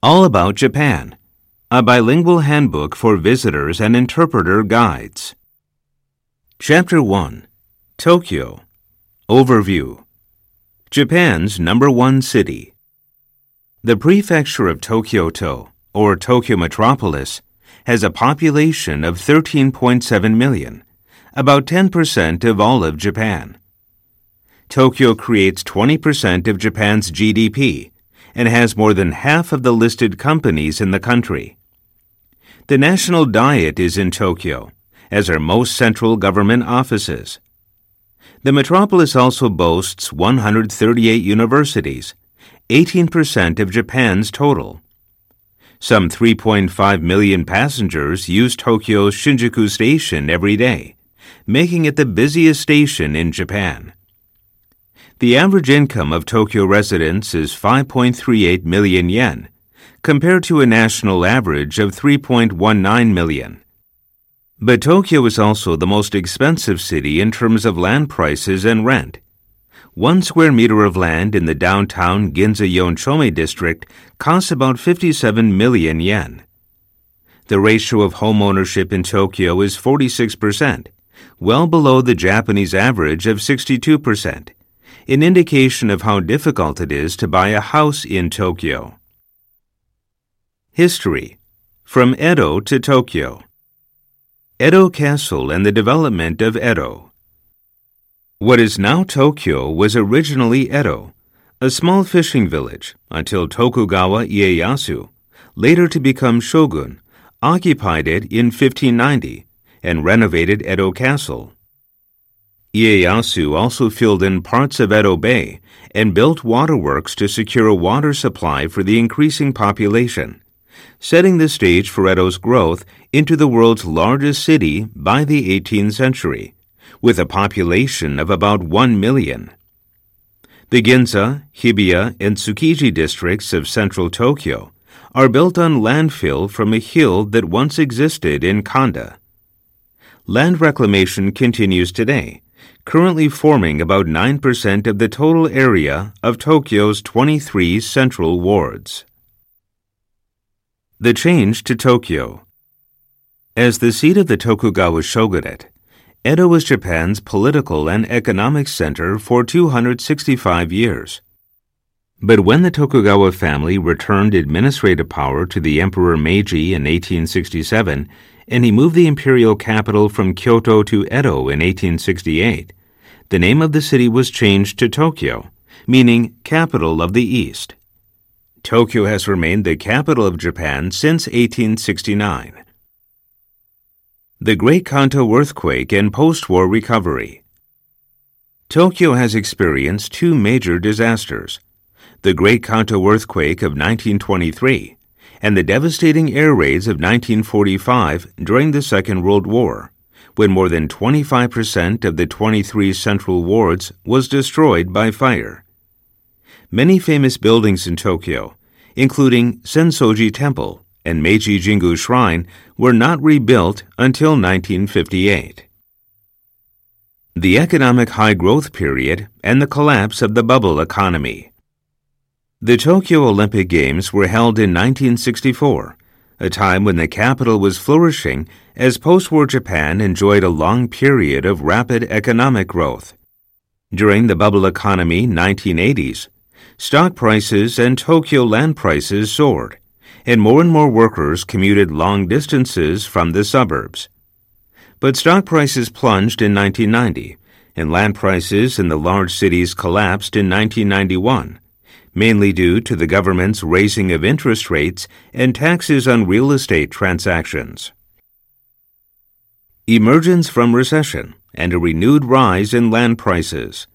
All About Japan, a bilingual handbook for visitors and interpreter guides. Chapter 1 Tokyo Overview Japan's number one city. The prefecture of Tokyo-to, or Tokyo Metropolis, has a population of 13.7 million, about 10% of all of Japan. Tokyo creates 20% of Japan's GDP and has more than half of the listed companies in the country. The national diet is in Tokyo, as are most central government offices. The metropolis also boasts 138 universities, 18% of Japan's total. Some 3.5 million passengers use Tokyo's Shinjuku Station every day, making it the busiest station in Japan. The average income of Tokyo residents is 5.38 million yen, compared to a national average of 3.19 million. But Tokyo is also the most expensive city in terms of land prices and rent. One square meter of land in the downtown Ginza Yonchome district costs about 57 million yen. The ratio of home ownership in Tokyo is 46%, well below the Japanese average of 62% an indication of how difficult it is to buy a house in Tokyo. History From Edo to Tokyo. Edo Castle and the development of Edo. What is now Tokyo was originally Edo, a small fishing village, until Tokugawa Ieyasu, later to become shogun, occupied it in 1590 and renovated Edo Castle. Ieyasu also filled in parts of Edo Bay and built waterworks to secure a water supply for the increasing population, setting the stage for Edo's growth into the world's largest city by the 18th century, with a population of about 1 million. The Ginza, Hibiya, and Tsukiji districts of central Tokyo are built on landfill from a hill that once existed in Kanda. Land reclamation continues today currently forming about 9% of the total area of Tokyo's 23 central wards. The change to Tokyo. As the seat of the Tokugawa shogunate, Edo was Japan's political and economic center for 265 years. But when the Tokugawa family returned administrative power to the Emperor Meiji in 1867, and he moved the imperial capital from Kyoto to Edo in 1868, the name of the city was changed to Tokyo, meaning capital of the East. Tokyo has remained the capital of Japan since 1869. The Great Kanto earthquake and post-war recovery. Tokyo has experienced two major disasters. The Great Kanto earthquake of 1923 and the devastating air raids of 1945 during the Second World War when more than 25% of the 23 central wards was destroyed by fire. Many famous buildings in Tokyo, including Sensoji Temple and Meiji Jingu Shrine, were not rebuilt until 1958. The economic high growth period and the collapse of the bubble economy. The Tokyo Olympic Games were held in 1964 a time when the capital was flourishing as post war Japan enjoyed a long period of rapid economic growth. During the bubble economy 1980s, stock prices and Tokyo land prices soared, and more and more workers commuted long distances from the suburbs. But stock prices plunged in 1990, and land prices in the large cities collapsed in 1991 mainly due to the government's raising of interest rates and taxes on real estate transactions. Emergence from recession and a renewed rise in land prices.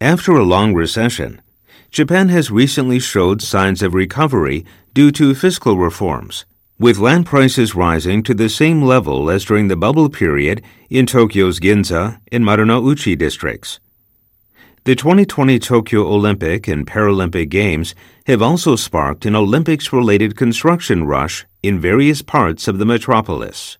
After a long recession, Japan has recently showed signs of recovery due to fiscal reforms, with land prices rising to the same level as during the bubble period in Tokyo's Ginza and Marunouchi districts. The 2020 Tokyo Olympic and Paralympic Games have also sparked an Olympics related construction rush in various parts of the metropolis.